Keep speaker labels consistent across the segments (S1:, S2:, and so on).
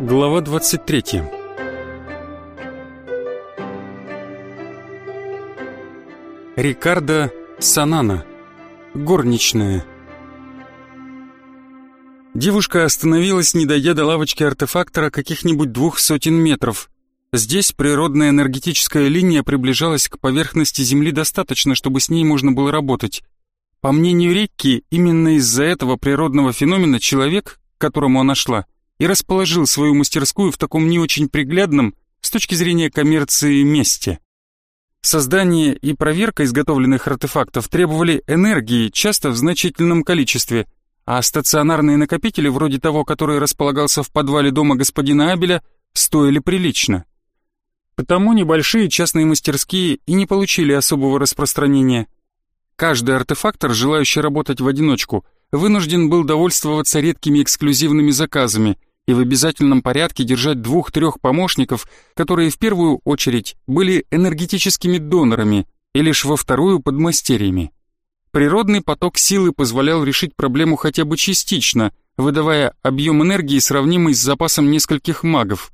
S1: Глава 23 Рикардо Санана Горничная Девушка остановилась, не дойдя до лавочки артефактора каких-нибудь двух сотен метров. Здесь природная энергетическая линия приближалась к поверхности Земли достаточно, чтобы с ней можно было работать. По мнению Рикки, именно из-за этого природного феномена человек, которому она шла, и расположил свою мастерскую в таком не очень приглядном, с точки зрения коммерции, месте. Создание и проверка изготовленных артефактов требовали энергии, часто в значительном количестве, а стационарные накопители, вроде того, который располагался в подвале дома господина Абеля, стоили прилично. Потому небольшие частные мастерские и не получили особого распространения. Каждый артефактор, желающий работать в одиночку, вынужден был довольствоваться редкими эксклюзивными заказами – и в обязательном порядке держать двух-трех помощников, которые в первую очередь были энергетическими донорами и лишь во вторую подмастерьями. Природный поток силы позволял решить проблему хотя бы частично, выдавая объем энергии, сравнимый с запасом нескольких магов.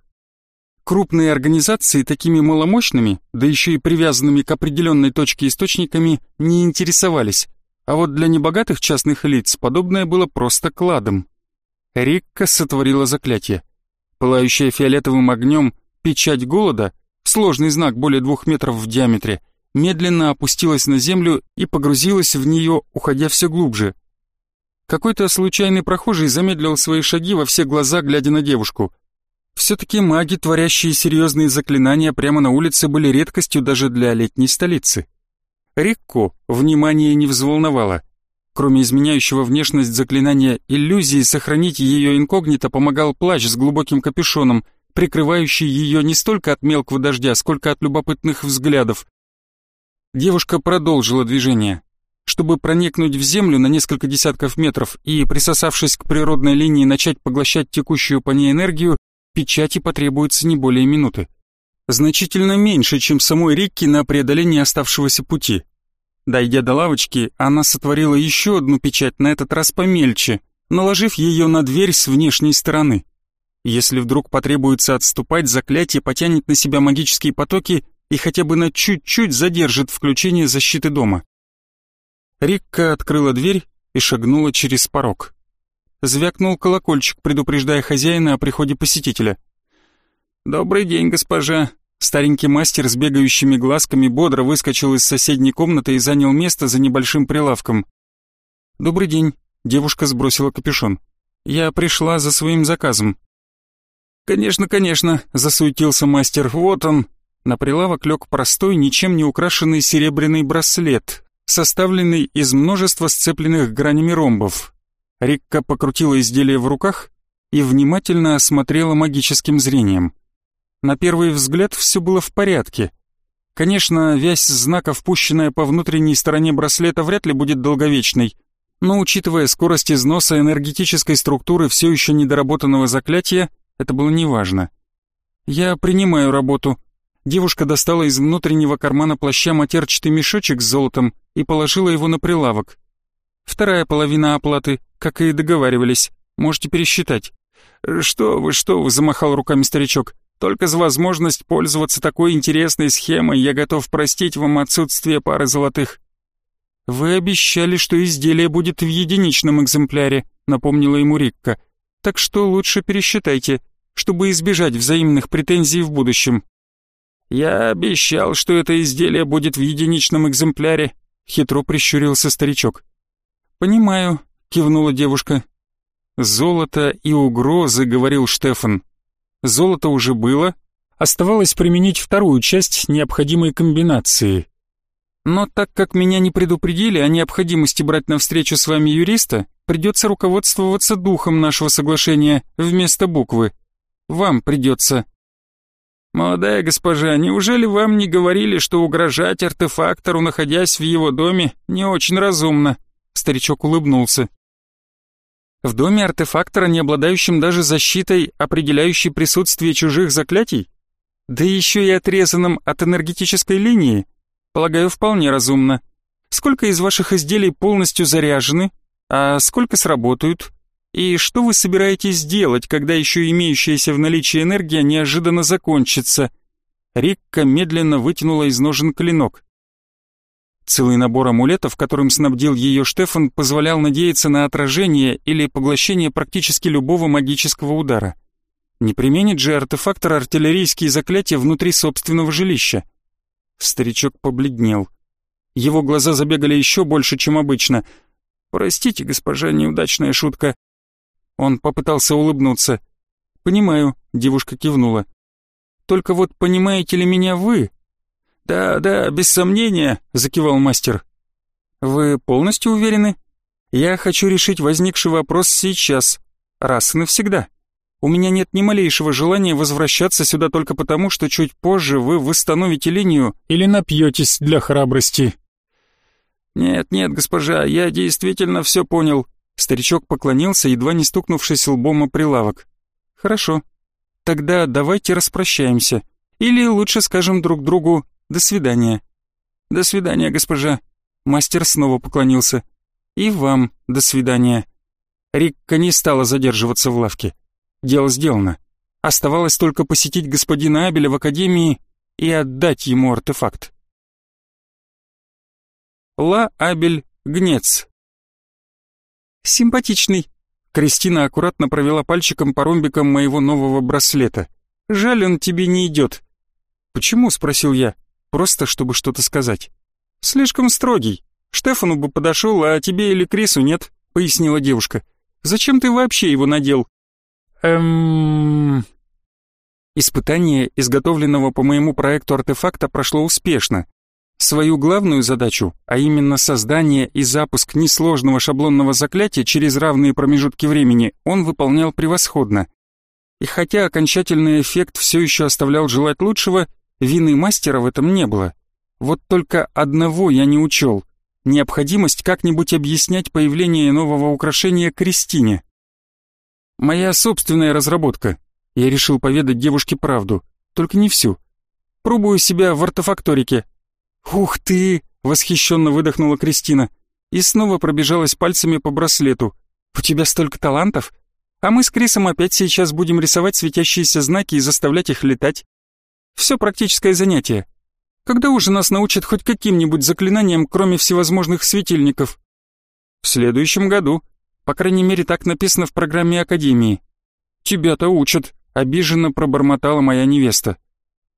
S1: Крупные организации такими маломощными, да еще и привязанными к определенной точке источниками, не интересовались, а вот для небогатых частных лиц подобное было просто кладом. Рикка сотворила заклятие. Пылающая фиолетовым огнем печать голода, сложный знак более двух метров в диаметре, медленно опустилась на землю и погрузилась в нее, уходя все глубже. Какой-то случайный прохожий замедлил свои шаги во все глаза, глядя на девушку. Все-таки маги, творящие серьезные заклинания прямо на улице, были редкостью даже для летней столицы. Рикку внимание не взволновало — Кроме изменяющего внешность заклинания иллюзии, сохранить ее инкогнито помогал плащ с глубоким капюшоном, прикрывающий ее не столько от мелкого дождя, сколько от любопытных взглядов. Девушка продолжила движение. Чтобы проникнуть в землю на несколько десятков метров и, присосавшись к природной линии, начать поглощать текущую по ней энергию, печати потребуется не более минуты. Значительно меньше, чем самой Рикки на преодоление оставшегося пути. Дойдя до лавочки, она сотворила еще одну печать, на этот раз помельче, наложив ее на дверь с внешней стороны. Если вдруг потребуется отступать, заклятие потянет на себя магические потоки и хотя бы на чуть-чуть задержит включение защиты дома. Рикка открыла дверь и шагнула через порог. Звякнул колокольчик, предупреждая хозяина о приходе посетителя. «Добрый день, госпожа», Старенький мастер с бегающими глазками бодро выскочил из соседней комнаты и занял место за небольшим прилавком. «Добрый день», — девушка сбросила капюшон. «Я пришла за своим заказом». «Конечно, конечно», — засуетился мастер. «Вот он». На прилавок лег простой, ничем не украшенный серебряный браслет, составленный из множества сцепленных гранями ромбов. Рикка покрутила изделие в руках и внимательно осмотрела магическим зрением. На первый взгляд все было в порядке. Конечно, вязь знаков, пущенная по внутренней стороне браслета, вряд ли будет долговечной, но учитывая скорость износа энергетической структуры все еще недоработанного заклятия, это было неважно. «Я принимаю работу». Девушка достала из внутреннего кармана плаща матерчатый мешочек с золотом и положила его на прилавок. Вторая половина оплаты, как и договаривались, можете пересчитать. «Что вы, что вы», — замахал руками старичок. Только за возможность пользоваться такой интересной схемой я готов простить вам отсутствие пары золотых». «Вы обещали, что изделие будет в единичном экземпляре», — напомнила ему Рикка. «Так что лучше пересчитайте, чтобы избежать взаимных претензий в будущем». «Я обещал, что это изделие будет в единичном экземпляре», — хитро прищурился старичок. «Понимаю», — кивнула девушка. «Золото и угрозы», — говорил Штефан. Золото уже было, оставалось применить вторую часть необходимой комбинации. Но так как меня не предупредили о необходимости брать на встречу с вами юриста, придется руководствоваться духом нашего соглашения вместо буквы. Вам придется. Молодая госпожа, неужели вам не говорили, что угрожать артефактору, находясь в его доме, не очень разумно? Старичок улыбнулся. В доме артефактора, не обладающем даже защитой, определяющей присутствие чужих заклятий? Да еще и отрезанным от энергетической линии? Полагаю, вполне разумно. Сколько из ваших изделий полностью заряжены, а сколько сработают? И что вы собираетесь делать, когда еще имеющаяся в наличии энергия неожиданно закончится? Рикка медленно вытянула из ножен клинок. Целый набор амулетов, которым снабдил ее Штефан, позволял надеяться на отражение или поглощение практически любого магического удара. Не применит же артефактор артиллерийские заклятия внутри собственного жилища. Старичок побледнел. Его глаза забегали еще больше, чем обычно. «Простите, госпожа, неудачная шутка». Он попытался улыбнуться. «Понимаю», — девушка кивнула. «Только вот понимаете ли меня вы?» «Да, да, без сомнения», — закивал мастер. «Вы полностью уверены?» «Я хочу решить возникший вопрос сейчас, раз и навсегда. У меня нет ни малейшего желания возвращаться сюда только потому, что чуть позже вы восстановите линию или напьетесь для храбрости». «Нет, нет, госпожа, я действительно все понял». Старичок поклонился, едва не стукнувшись лбом о прилавок. «Хорошо. Тогда давайте распрощаемся. Или лучше скажем друг другу «до свидания». «До свидания, госпожа». Мастер снова поклонился. «И вам до свидания». Рикка не стала задерживаться в лавке. Дело сделано. Оставалось только посетить господина Абеля в академии и отдать ему артефакт. Ла Абель Гнец. Симпатичный. Кристина аккуратно провела пальчиком по ромбикам моего нового браслета. Жаль, он тебе не идет. Почему? спросил я, просто чтобы что-то сказать. Слишком строгий. Штефану бы подошел, а тебе или Крису нет, пояснила девушка. Зачем ты вообще его надел? Эм... Испытание изготовленного по моему проекту артефакта прошло успешно. Свою главную задачу, а именно создание и запуск несложного шаблонного заклятия через равные промежутки времени, он выполнял превосходно. И хотя окончательный эффект все еще оставлял желать лучшего, вины мастера в этом не было. Вот только одного я не учел — необходимость как-нибудь объяснять появление нового украшения Кристине. Моя собственная разработка. Я решил поведать девушке правду, только не всю. Пробую себя в артефакторике, «Ух ты!» — восхищенно выдохнула Кристина и снова пробежалась пальцами по браслету. «У тебя столько талантов! А мы с Крисом опять сейчас будем рисовать светящиеся знаки и заставлять их летать. Все практическое занятие. Когда уже нас научат хоть каким-нибудь заклинаниям, кроме всевозможных светильников?» «В следующем году. По крайней мере, так написано в программе Академии». «Тебя-то учат», — обиженно пробормотала моя невеста.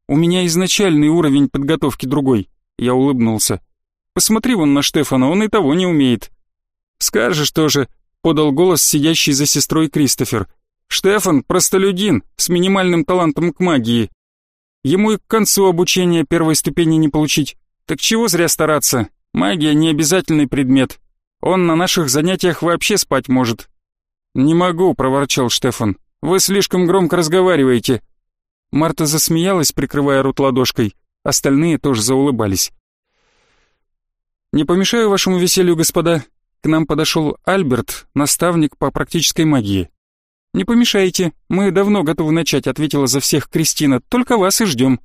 S1: «У меня изначальный уровень подготовки другой». Я улыбнулся. «Посмотри вон на Штефана, он и того не умеет». «Скажешь тоже», — подал голос сидящий за сестрой Кристофер. «Штефан — простолюдин, с минимальным талантом к магии. Ему и к концу обучения первой ступени не получить. Так чего зря стараться? Магия — не обязательный предмет. Он на наших занятиях вообще спать может». «Не могу», — проворчал Штефан. «Вы слишком громко разговариваете». Марта засмеялась, прикрывая рот ладошкой. Остальные тоже заулыбались. «Не помешаю вашему веселью, господа?» К нам подошел Альберт, наставник по практической магии. «Не помешайте, мы давно готовы начать», — ответила за всех Кристина, «только вас и ждем».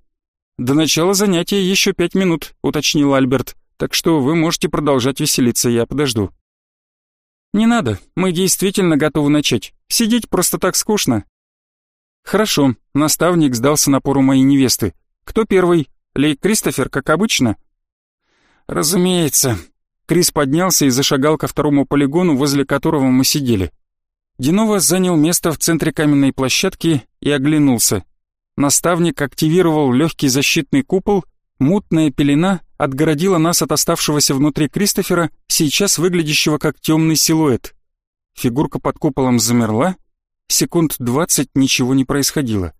S1: «До начала занятия еще пять минут», — уточнил Альберт, «так что вы можете продолжать веселиться, я подожду». «Не надо, мы действительно готовы начать. Сидеть просто так скучно». «Хорошо», — наставник сдался напору моей невесты. «Кто первый?» Ли Кристофер, как обычно?» «Разумеется». Крис поднялся и зашагал ко второму полигону, возле которого мы сидели. Динова занял место в центре каменной площадки и оглянулся. Наставник активировал легкий защитный купол, мутная пелена отгородила нас от оставшегося внутри Кристофера, сейчас выглядящего как темный силуэт. Фигурка под куполом замерла, секунд двадцать ничего не происходило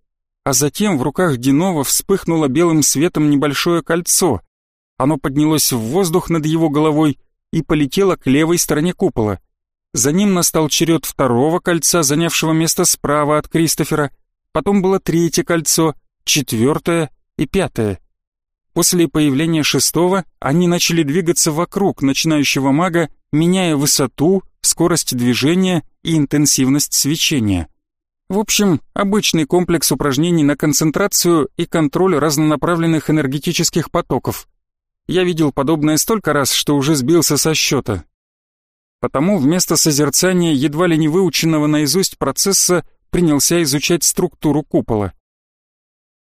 S1: а затем в руках Динова вспыхнуло белым светом небольшое кольцо. Оно поднялось в воздух над его головой и полетело к левой стороне купола. За ним настал черед второго кольца, занявшего место справа от Кристофера. Потом было третье кольцо, четвертое и пятое. После появления шестого они начали двигаться вокруг начинающего мага, меняя высоту, скорость движения и интенсивность свечения. В общем, обычный комплекс упражнений на концентрацию и контроль разнонаправленных энергетических потоков. Я видел подобное столько раз, что уже сбился со счета. Потому вместо созерцания едва ли не выученного наизусть процесса принялся изучать структуру купола.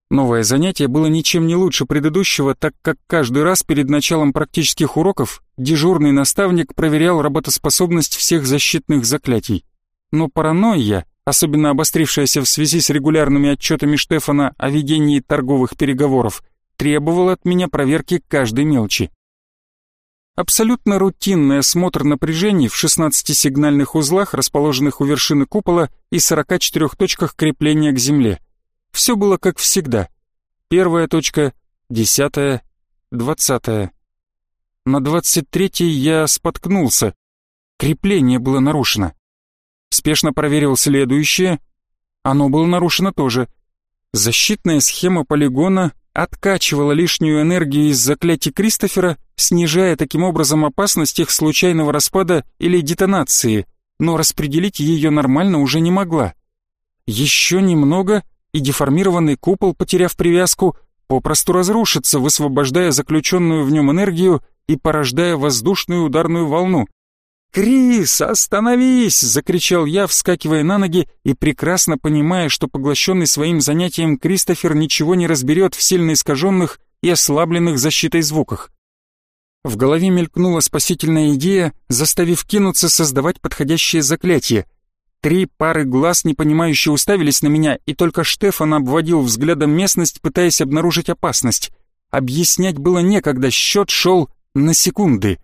S1: Новое занятие было ничем не лучше предыдущего, так как каждый раз перед началом практических уроков дежурный наставник проверял работоспособность всех защитных заклятий. Но паранойя, особенно обострившаяся в связи с регулярными отчетами Штефана о ведении торговых переговоров, требовала от меня проверки каждой мелочи. Абсолютно рутинный осмотр напряжений в 16 сигнальных узлах, расположенных у вершины купола и 44 точках крепления к земле. Все было как всегда. Первая точка, десятая, двадцатая. На двадцать третьей я споткнулся. Крепление было нарушено. Спешно проверил следующее. Оно было нарушено тоже. Защитная схема полигона откачивала лишнюю энергию из заклятий Кристофера, снижая таким образом опасность их случайного распада или детонации, но распределить ее нормально уже не могла. Еще немного — и деформированный купол, потеряв привязку, попросту разрушится, высвобождая заключенную в нем энергию и порождая воздушную ударную волну. «Крис, остановись!» — закричал я, вскакивая на ноги и прекрасно понимая, что поглощенный своим занятием Кристофер ничего не разберет в сильно искаженных и ослабленных защитой звуках. В голове мелькнула спасительная идея, заставив кинуться создавать подходящее заклятие — Три пары глаз непонимающе уставились на меня, и только Штефан обводил взглядом местность, пытаясь обнаружить опасность. Объяснять было некогда, счет шел на секунды.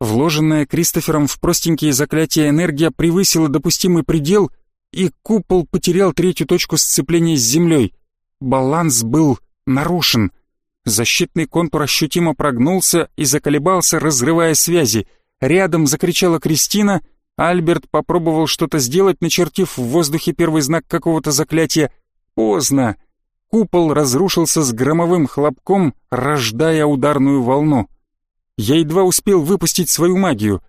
S1: Вложенная Кристофером в простенькие заклятия энергия превысила допустимый предел, и купол потерял третью точку сцепления с землей. Баланс был нарушен. Защитный контур ощутимо прогнулся и заколебался, разрывая связи. Рядом закричала Кристина — Альберт попробовал что-то сделать, начертив в воздухе первый знак какого-то заклятия. Поздно. Купол разрушился с громовым хлопком, рождая ударную волну. Я едва успел выпустить свою магию.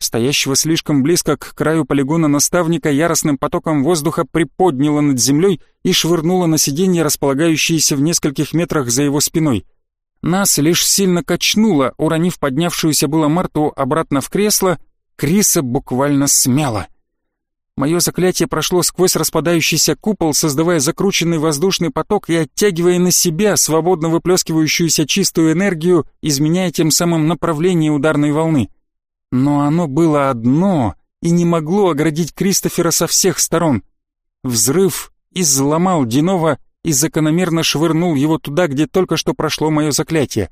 S1: Стоящего слишком близко к краю полигона наставника яростным потоком воздуха приподняло над землей и швырнуло на сиденье, располагающееся в нескольких метрах за его спиной. Нас лишь сильно качнуло, уронив поднявшуюся было Марту обратно в кресло, Криса буквально смяло. Мое заклятие прошло сквозь распадающийся купол, создавая закрученный воздушный поток и оттягивая на себя свободно выплескивающуюся чистую энергию, изменяя тем самым направление ударной волны. Но оно было одно и не могло оградить Кристофера со всех сторон. Взрыв изломал Динова и закономерно швырнул его туда, где только что прошло мое заклятие.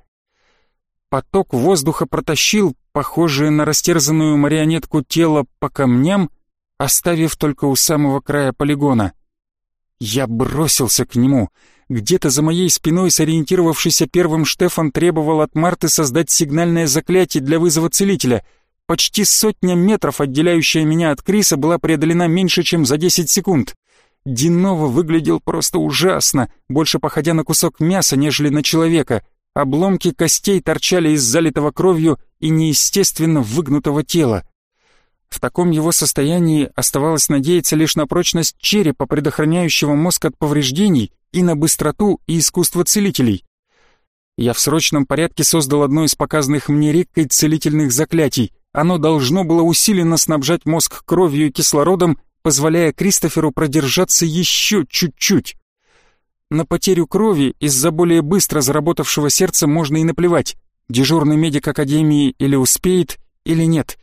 S1: Поток воздуха протащил, похожее на растерзанную марионетку тело, по камням, оставив только у самого края полигона. Я бросился к нему. Где-то за моей спиной, сориентировавшийся первым Штефан требовал от Марты создать сигнальное заклятие для вызова целителя. Почти сотня метров, отделяющая меня от Криса, была преодолена меньше, чем за 10 секунд. Динова выглядел просто ужасно, больше походя на кусок мяса, нежели на человека — Обломки костей торчали из залитого кровью и неестественно выгнутого тела. В таком его состоянии оставалось надеяться лишь на прочность черепа, предохраняющего мозг от повреждений, и на быстроту и искусство целителей. Я в срочном порядке создал одно из показанных мне Риккой целительных заклятий. Оно должно было усиленно снабжать мозг кровью и кислородом, позволяя Кристоферу продержаться еще чуть-чуть. На потерю крови из-за более быстро заработавшего сердца можно и наплевать. Дежурный медик Академии или успеет, или нет.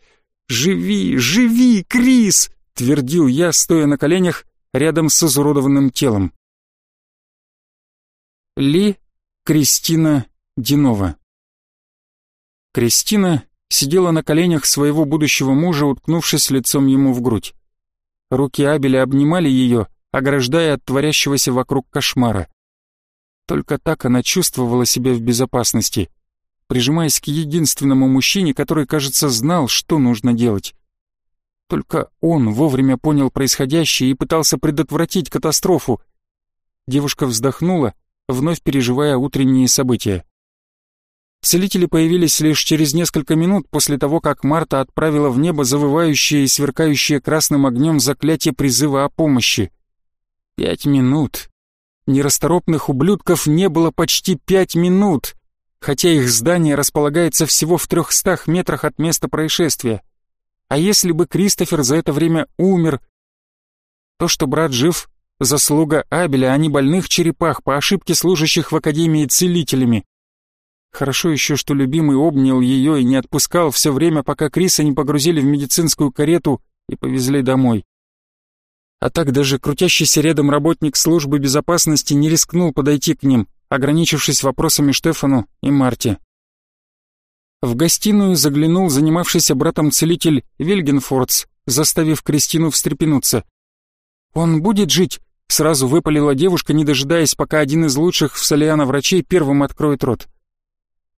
S1: «Живи, живи, Крис!» — твердил я, стоя на коленях рядом с изуродованным телом. Ли Кристина Динова Кристина сидела на коленях своего будущего мужа, уткнувшись лицом ему в грудь. Руки Абеля обнимали ее, ограждая от творящегося вокруг кошмара. Только так она чувствовала себя в безопасности, прижимаясь к единственному мужчине, который, кажется, знал, что нужно делать. Только он вовремя понял происходящее и пытался предотвратить катастрофу. Девушка вздохнула, вновь переживая утренние события. Целители появились лишь через несколько минут после того, как Марта отправила в небо завывающее и сверкающее красным огнем заклятие призыва о помощи. Пять минут. Нерасторопных ублюдков не было почти пять минут, хотя их здание располагается всего в трехстах метрах от места происшествия. А если бы Кристофер за это время умер? То, что брат жив, заслуга Абеля, а не больных черепах, по ошибке служащих в Академии целителями. Хорошо еще, что любимый обнял ее и не отпускал все время, пока Криса не погрузили в медицинскую карету и повезли домой. А так даже крутящийся рядом работник службы безопасности не рискнул подойти к ним, ограничившись вопросами Штефану и Марте. В гостиную заглянул занимавшийся братом целитель Вильгенфордс, заставив Кристину встрепенуться. «Он будет жить?» — сразу выпалила девушка, не дожидаясь, пока один из лучших в Солиана врачей первым откроет рот.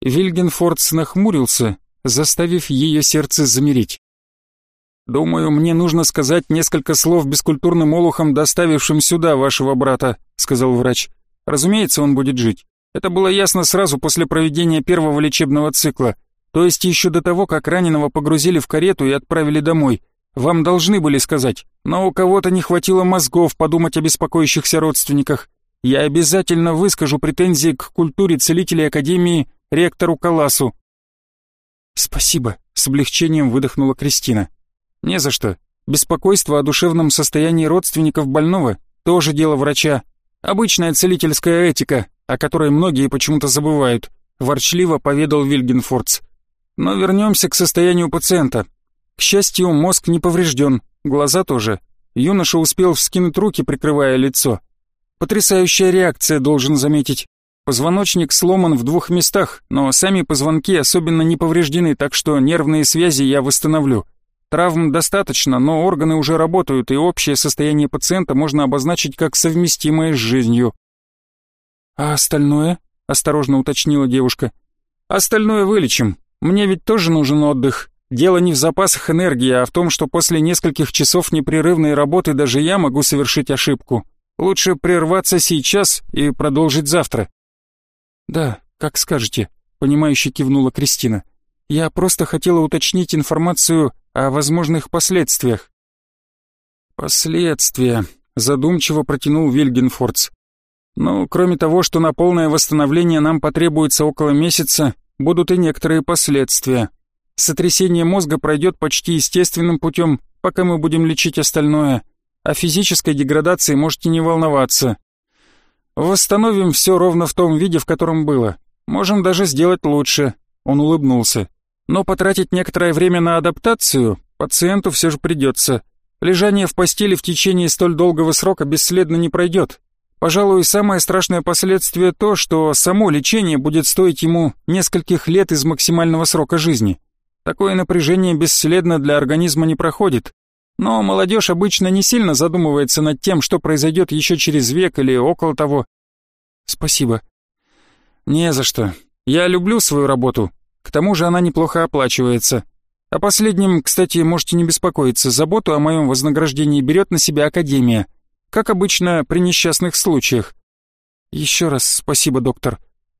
S1: Вильгенфордс нахмурился, заставив ее сердце замереть. «Думаю, мне нужно сказать несколько слов бескультурным олухам, доставившим сюда вашего брата», — сказал врач. «Разумеется, он будет жить. Это было ясно сразу после проведения первого лечебного цикла. То есть еще до того, как раненого погрузили в карету и отправили домой. Вам должны были сказать, но у кого-то не хватило мозгов подумать о беспокоящихся родственниках. Я обязательно выскажу претензии к культуре целителей Академии ректору Каласу». «Спасибо», — с облегчением выдохнула Кристина. «Не за что. Беспокойство о душевном состоянии родственников больного — тоже дело врача. Обычная целительская этика, о которой многие почему-то забывают», — ворчливо поведал Вильгенфордс. Но вернемся к состоянию пациента. К счастью, мозг не поврежден, глаза тоже. Юноша успел вскинуть руки, прикрывая лицо. Потрясающая реакция, должен заметить. Позвоночник сломан в двух местах, но сами позвонки особенно не повреждены, так что нервные связи я восстановлю. Травм достаточно, но органы уже работают, и общее состояние пациента можно обозначить как совместимое с жизнью. «А остальное?» — осторожно уточнила девушка. «Остальное вылечим. Мне ведь тоже нужен отдых. Дело не в запасах энергии, а в том, что после нескольких часов непрерывной работы даже я могу совершить ошибку. Лучше прерваться сейчас и продолжить завтра». «Да, как скажете», — понимающе кивнула Кристина. «Я просто хотела уточнить информацию о возможных последствиях». «Последствия», — задумчиво протянул Вильгенфордс. «Ну, кроме того, что на полное восстановление нам потребуется около месяца, будут и некоторые последствия. Сотрясение мозга пройдет почти естественным путем, пока мы будем лечить остальное. О физической деградации можете не волноваться. Восстановим все ровно в том виде, в котором было. Можем даже сделать лучше. Он улыбнулся. Но потратить некоторое время на адаптацию пациенту все же придется. Лежание в постели в течение столь долгого срока бесследно не пройдет. Пожалуй, самое страшное последствие то, что само лечение будет стоить ему нескольких лет из максимального срока жизни. Такое напряжение бесследно для организма не проходит. Но молодежь обычно не сильно задумывается над тем, что произойдет еще через век или около того. Спасибо. Не за что. Я люблю свою работу. К тому же она неплохо оплачивается. О последнем, кстати, можете не беспокоиться. Заботу о моем вознаграждении берет на себя Академия как обычно при несчастных случаях. Еще раз спасибо, доктор.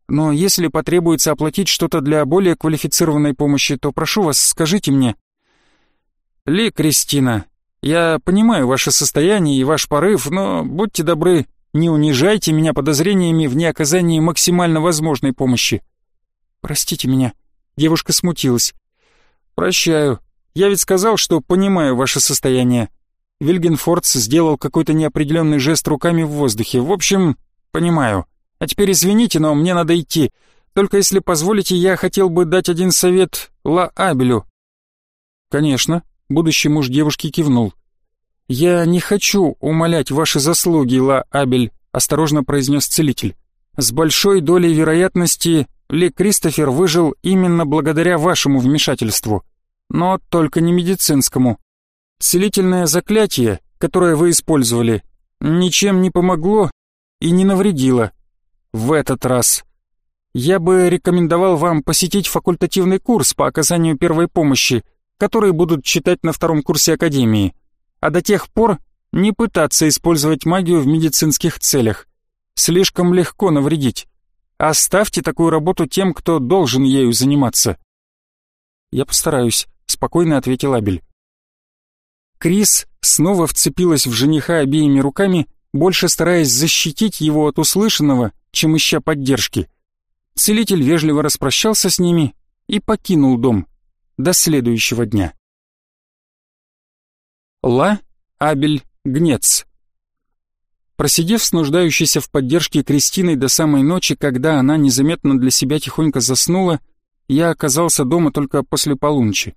S1: Но если потребуется оплатить что-то для более квалифицированной помощи, то прошу вас, скажите мне. Ли Кристина, я понимаю ваше состояние и ваш порыв, но будьте добры, не унижайте меня подозрениями в неоказании максимально возможной помощи. Простите меня. Девушка смутилась. Прощаю. Я ведь сказал, что понимаю ваше состояние. Вильгенфордс сделал какой-то неопределенный жест руками в воздухе. В общем, понимаю. А теперь извините, но мне надо идти. Только если позволите, я хотел бы дать один совет Ла Абелю. Конечно, будущий муж девушки кивнул. Я не хочу умолять ваши заслуги, Ла Абель, осторожно произнес целитель. С большой долей вероятности Ли Кристофер выжил именно благодаря вашему вмешательству, но только не медицинскому. Целительное заклятие, которое вы использовали, ничем не помогло и не навредило. В этот раз. Я бы рекомендовал вам посетить факультативный курс по оказанию первой помощи, который будут читать на втором курсе Академии. А до тех пор не пытаться использовать магию в медицинских целях. Слишком легко навредить. Оставьте такую работу тем, кто должен ею заниматься. Я постараюсь, спокойно ответил Абель. Крис снова вцепилась в жениха обеими руками, больше стараясь защитить его от услышанного, чем ища поддержки. Целитель вежливо распрощался с ними и покинул дом до следующего дня. Ла Абель Гнец. Просидев с нуждающейся в поддержке Кристиной до самой ночи, когда она незаметно для себя тихонько заснула, я оказался дома только после полуночи.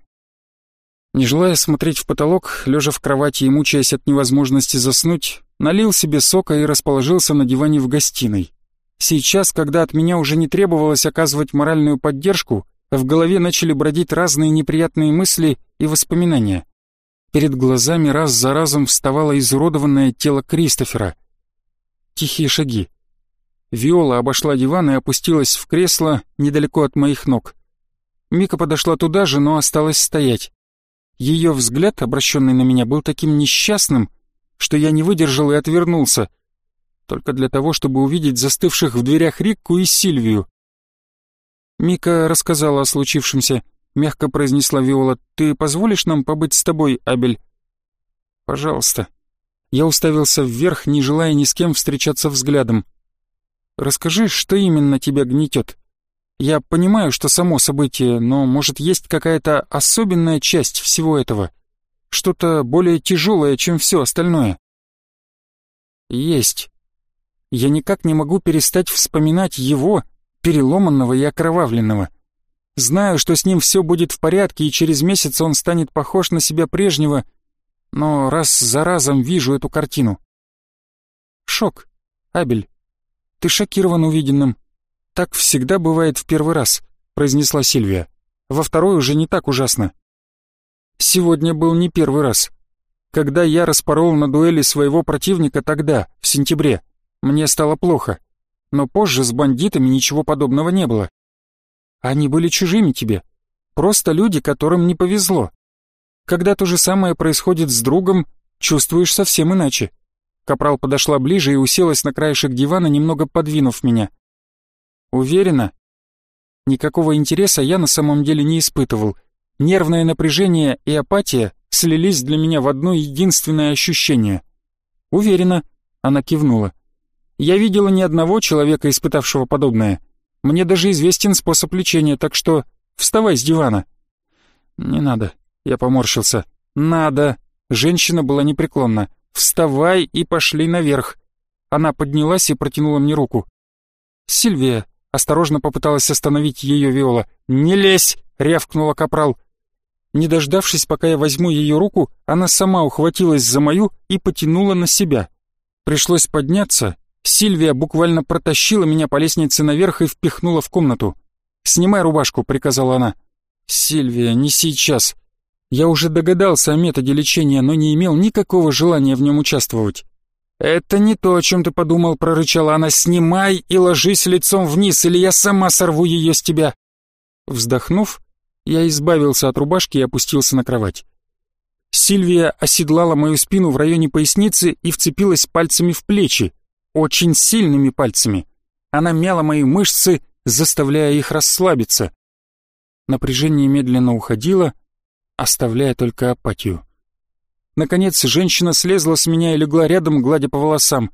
S1: Не желая смотреть в потолок, лежа в кровати и мучаясь от невозможности заснуть, налил себе сока и расположился на диване в гостиной. Сейчас, когда от меня уже не требовалось оказывать моральную поддержку, в голове начали бродить разные неприятные мысли и воспоминания. Перед глазами раз за разом вставало изуродованное тело Кристофера. Тихие шаги. Виола обошла диван и опустилась в кресло недалеко от моих ног. Мика подошла туда же, но осталась стоять. Ее взгляд, обращенный на меня, был таким несчастным, что я не выдержал и отвернулся, только для того, чтобы увидеть застывших в дверях Рикку и Сильвию. Мика рассказала о случившемся, мягко произнесла Виола. «Ты позволишь нам побыть с тобой, Абель?» «Пожалуйста». Я уставился вверх, не желая ни с кем встречаться взглядом. «Расскажи, что именно тебя гнетет?» Я понимаю, что само событие, но, может, есть какая-то особенная часть всего этого? Что-то более тяжелое, чем все остальное? Есть. Я никак не могу перестать вспоминать его, переломанного и окровавленного. Знаю, что с ним все будет в порядке, и через месяц он станет похож на себя прежнего, но раз за разом вижу эту картину. Шок. Абель, ты шокирован увиденным. «Так всегда бывает в первый раз», — произнесла Сильвия. «Во второй уже не так ужасно». «Сегодня был не первый раз. Когда я распорол на дуэли своего противника тогда, в сентябре, мне стало плохо. Но позже с бандитами ничего подобного не было. Они были чужими тебе. Просто люди, которым не повезло. Когда то же самое происходит с другом, чувствуешь совсем иначе». Капрал подошла ближе и уселась на краешек дивана, немного подвинув меня. Уверена? Никакого интереса я на самом деле не испытывал. Нервное напряжение и апатия слились для меня в одно единственное ощущение. Уверена, она кивнула. Я видела ни одного человека, испытавшего подобное. Мне даже известен способ лечения, так что вставай с дивана. Не надо, я поморщился. Надо. Женщина была непреклонна. Вставай и пошли наверх. Она поднялась и протянула мне руку. «Сильвия, Осторожно попыталась остановить ее Виола. «Не лезь!» — рявкнула капрал. Не дождавшись, пока я возьму ее руку, она сама ухватилась за мою и потянула на себя. Пришлось подняться. Сильвия буквально протащила меня по лестнице наверх и впихнула в комнату. «Снимай рубашку», — приказала она. «Сильвия, не сейчас». Я уже догадался о методе лечения, но не имел никакого желания в нем участвовать. «Это не то, о чем ты подумал», — прорычала она. «Снимай и ложись лицом вниз, или я сама сорву ее с тебя». Вздохнув, я избавился от рубашки и опустился на кровать. Сильвия оседлала мою спину в районе поясницы и вцепилась пальцами в плечи, очень сильными пальцами. Она мяла мои мышцы, заставляя их расслабиться. Напряжение медленно уходило, оставляя только апатию. Наконец женщина слезла с меня и легла рядом, гладя по волосам.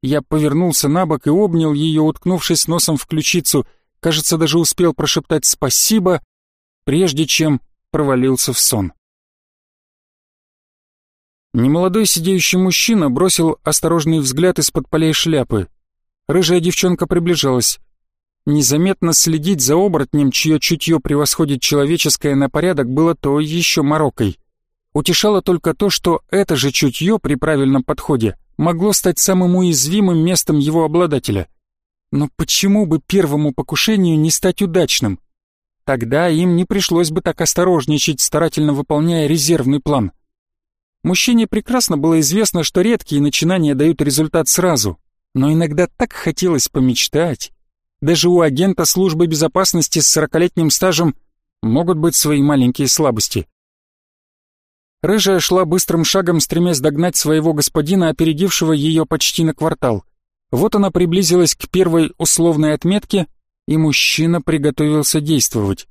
S1: Я повернулся на бок и обнял ее, уткнувшись носом в ключицу. Кажется, даже успел прошептать «спасибо», прежде чем провалился в сон. Немолодой сидеющий мужчина бросил осторожный взгляд из-под полей шляпы. Рыжая девчонка приближалась. Незаметно следить за оборотнем, чье чутье превосходит человеческое на порядок, было то еще морокой. Утешало только то, что это же чутье при правильном подходе могло стать самым уязвимым местом его обладателя. Но почему бы первому покушению не стать удачным? Тогда им не пришлось бы так осторожничать, старательно выполняя резервный план. Мужчине прекрасно было известно, что редкие начинания дают результат сразу, но иногда так хотелось помечтать. Даже у агента службы безопасности с сорокалетним стажем могут быть свои маленькие слабости. Рыжая шла быстрым шагом, стремясь догнать своего господина, опередившего ее почти на квартал. Вот она приблизилась к первой условной отметке, и мужчина приготовился действовать.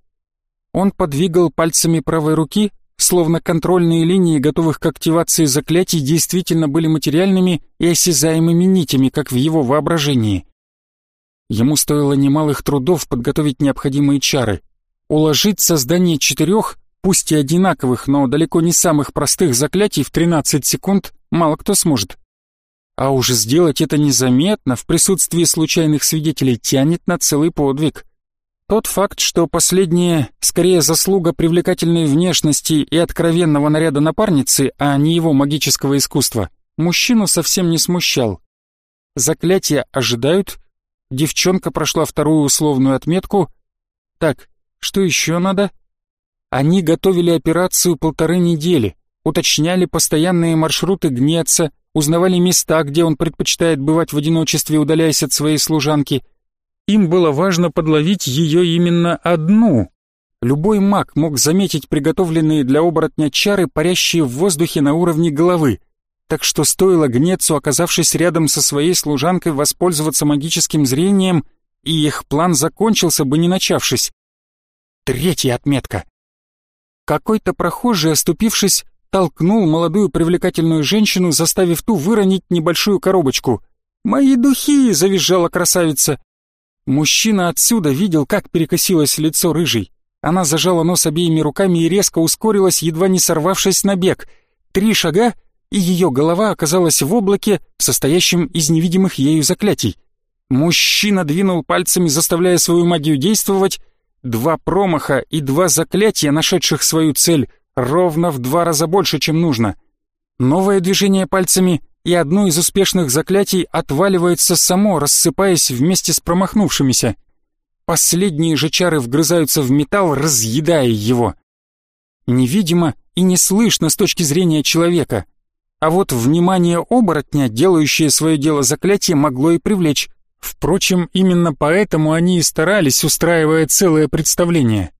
S1: Он подвигал пальцами правой руки, словно контрольные линии, готовых к активации заклятий, действительно были материальными и осязаемыми нитями, как в его воображении. Ему стоило немалых трудов подготовить необходимые чары, уложить создание четырех пусть и одинаковых, но далеко не самых простых заклятий в 13 секунд мало кто сможет. А уже сделать это незаметно в присутствии случайных свидетелей тянет на целый подвиг. Тот факт, что последнее скорее заслуга привлекательной внешности и откровенного наряда напарницы, а не его магического искусства, мужчину совсем не смущал. Заклятия ожидают, девчонка прошла вторую условную отметку. Так, что еще надо? Они готовили операцию полторы недели, уточняли постоянные маршруты гнеца, узнавали места, где он предпочитает бывать в одиночестве, удаляясь от своей служанки. Им было важно подловить ее именно одну. Любой маг мог заметить приготовленные для оборотня чары, парящие в воздухе на уровне головы. Так что стоило Гнецу, оказавшись рядом со своей служанкой, воспользоваться магическим зрением, и их план закончился бы не начавшись. Третья отметка. Какой-то прохожий, оступившись, толкнул молодую привлекательную женщину, заставив ту выронить небольшую коробочку. «Мои духи!» — завизжала красавица. Мужчина отсюда видел, как перекосилось лицо рыжей. Она зажала нос обеими руками и резко ускорилась, едва не сорвавшись на бег. Три шага, и ее голова оказалась в облаке, состоящем из невидимых ею заклятий. Мужчина двинул пальцами, заставляя свою магию действовать. Два промаха и два заклятия, нашедших свою цель, ровно в два раза больше, чем нужно. Новое движение пальцами, и одно из успешных заклятий отваливается само, рассыпаясь вместе с промахнувшимися. Последние же чары вгрызаются в металл, разъедая его. Невидимо и не слышно с точки зрения человека. А вот внимание оборотня, делающее свое дело заклятие, могло и привлечь. Впрочем, именно поэтому они и старались, устраивая целое представление.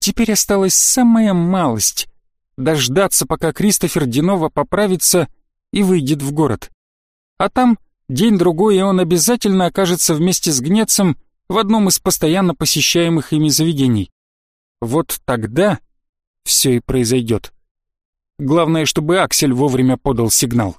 S1: Теперь осталась самая малость — дождаться, пока Кристофер Динова поправится и выйдет в город. А там день-другой, и он обязательно окажется вместе с Гнецем в одном из постоянно посещаемых ими заведений. Вот тогда все и произойдет. Главное, чтобы Аксель вовремя подал сигнал.